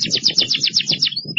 すいません。